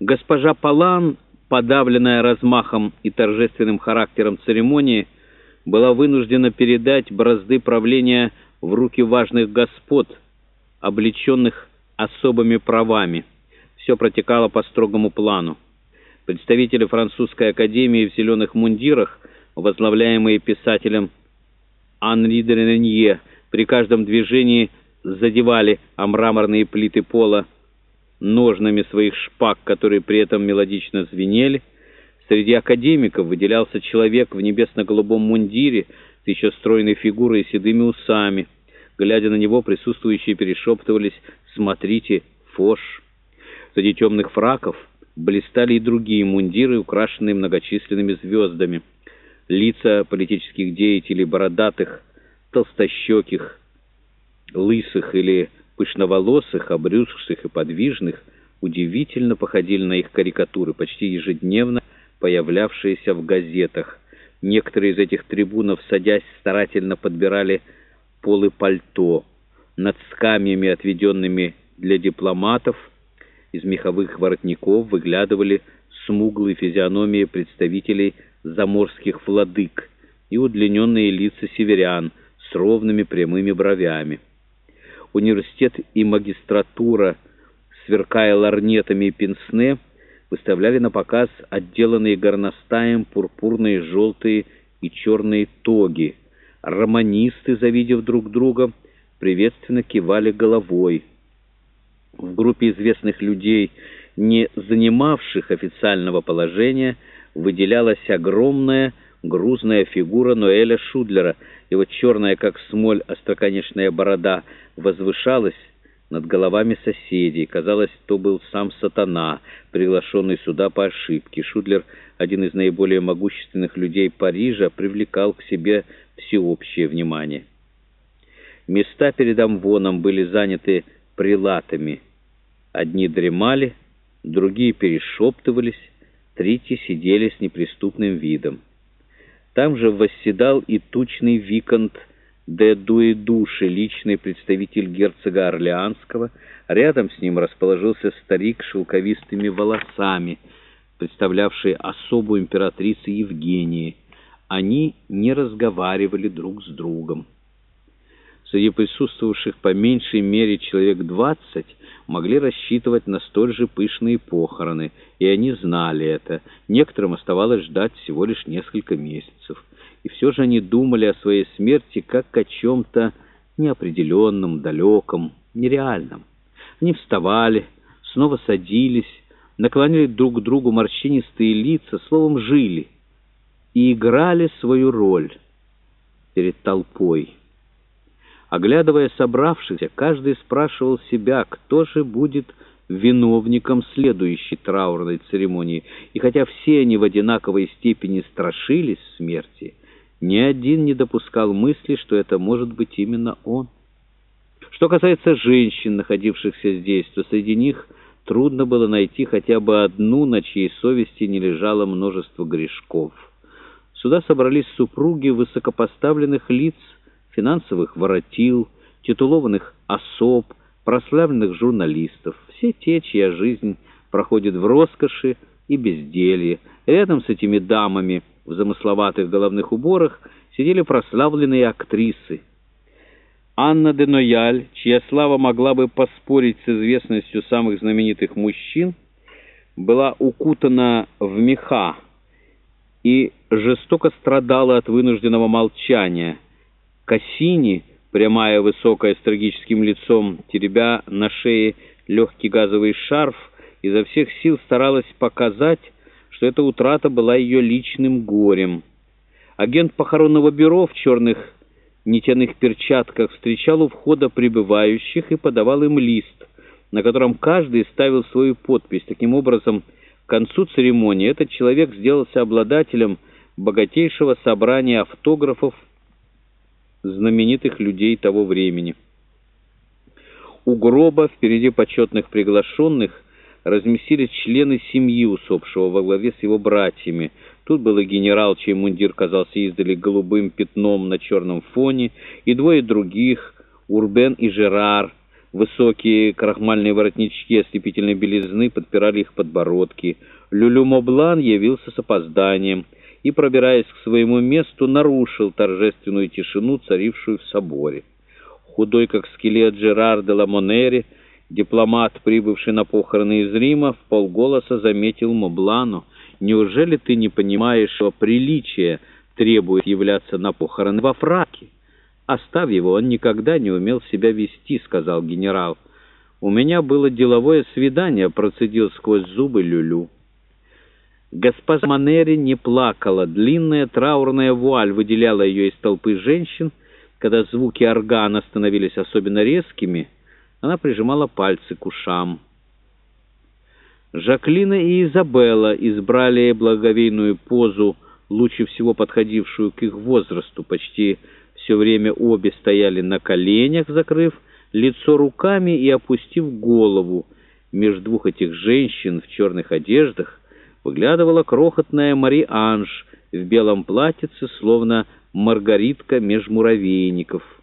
Госпожа Палан, подавленная размахом и торжественным характером церемонии, была вынуждена передать бразды правления в руки важных господ, облеченных особыми правами. Все протекало по строгому плану. Представители французской академии в зеленых мундирах, возглавляемые писателем Анри де при каждом движении задевали о мраморные плиты пола ножнами своих шпаг, которые при этом мелодично звенели. Среди академиков выделялся человек в небесно-голубом мундире с еще стройной фигурой и седыми усами. Глядя на него, присутствующие перешептывались «Смотрите, Фош!». Среди темных фраков блистали и другие мундиры, украшенные многочисленными звездами. Лица политических деятелей, бородатых, толстощеких, лысых или пышноволосых, обрюзгших и подвижных, удивительно походили на их карикатуры, почти ежедневно появлявшиеся в газетах. Некоторые из этих трибунов, садясь, старательно подбирали полы пальто. Над скамьями, отведенными для дипломатов, из меховых воротников выглядывали смуглые физиономии представителей заморских владык и удлиненные лица северян с ровными прямыми бровями университет и магистратура, сверкая ларнетами и пенсне, выставляли на показ отделанные горностаем пурпурные, желтые и черные тоги. Романисты, завидев друг друга, приветственно кивали головой. В группе известных людей, не занимавших официального положения, выделялась огромная грузная фигура Ноэля Шудлера. Его черная, как смоль, остроконечная борода возвышалась над головами соседей. Казалось, то был сам сатана, приглашенный сюда по ошибке. Шудлер, один из наиболее могущественных людей Парижа, привлекал к себе всеобщее внимание. Места перед Амвоном были заняты прилатами. Одни дремали, другие перешептывались, третьи сидели с неприступным видом. Там же восседал и тучный виконт де Дуэдуши, личный представитель герцога Орлеанского. Рядом с ним расположился старик с шелковистыми волосами, представлявший особу императрицы Евгении. Они не разговаривали друг с другом. Среди присутствовавших по меньшей мере человек двадцать могли рассчитывать на столь же пышные похороны, и они знали это. Некоторым оставалось ждать всего лишь несколько месяцев. И все же они думали о своей смерти как о чем-то неопределенном, далеком, нереальном. Они вставали, снова садились, наклонили друг к другу морщинистые лица, словом, жили и играли свою роль перед толпой. Оглядывая собравшихся, каждый спрашивал себя, кто же будет виновником следующей траурной церемонии. И хотя все они в одинаковой степени страшились смерти, ни один не допускал мысли, что это может быть именно он. Что касается женщин, находившихся здесь, то среди них трудно было найти хотя бы одну, на чьей совести не лежало множество грешков. Сюда собрались супруги высокопоставленных лиц, финансовых воротил, титулованных особ, прославленных журналистов, все те, чья жизнь проходит в роскоши и безделье. Рядом с этими дамами в замысловатых головных уборах сидели прославленные актрисы. Анна де Нояль, чья слава могла бы поспорить с известностью самых знаменитых мужчин, была укутана в меха и жестоко страдала от вынужденного молчания – Кассини, прямая, высокая, с трагическим лицом, теребя на шее легкий газовый шарф, изо всех сил старалась показать, что эта утрата была ее личным горем. Агент похоронного бюро в черных нитяных перчатках встречал у входа прибывающих и подавал им лист, на котором каждый ставил свою подпись. Таким образом, к концу церемонии этот человек сделался обладателем богатейшего собрания автографов знаменитых людей того времени. У гроба впереди почетных приглашенных разместились члены семьи усопшего во главе с его братьями. Тут был и генерал, чей мундир казался издали голубым пятном на черном фоне, и двое других, Урбен и Жерар, Высокие крахмальные воротнички ослепительной белизны подпирали их подбородки. Люлю Моблан явился с опозданием и, пробираясь к своему месту, нарушил торжественную тишину, царившую в соборе. Худой, как скелет Жерар де Ламонери, дипломат, прибывший на похороны из Рима, в полголоса заметил Моблану. «Неужели ты не понимаешь, что приличие требует являться на похороны во фраке?» «Оставь его, он никогда не умел себя вести», — сказал генерал. «У меня было деловое свидание», — процедил сквозь зубы Люлю. Госпожа Манери не плакала. Длинная траурная вуаль выделяла ее из толпы женщин. Когда звуки органа становились особенно резкими, она прижимала пальцы к ушам. Жаклина и Изабелла избрали благовейную позу, лучше всего подходившую к их возрасту. Почти все время обе стояли на коленях, закрыв лицо руками и опустив голову. Между двух этих женщин в черных одеждах выглядывала крохотная Мари-Анж в белом платьице, словно маргаритка меж муравейников —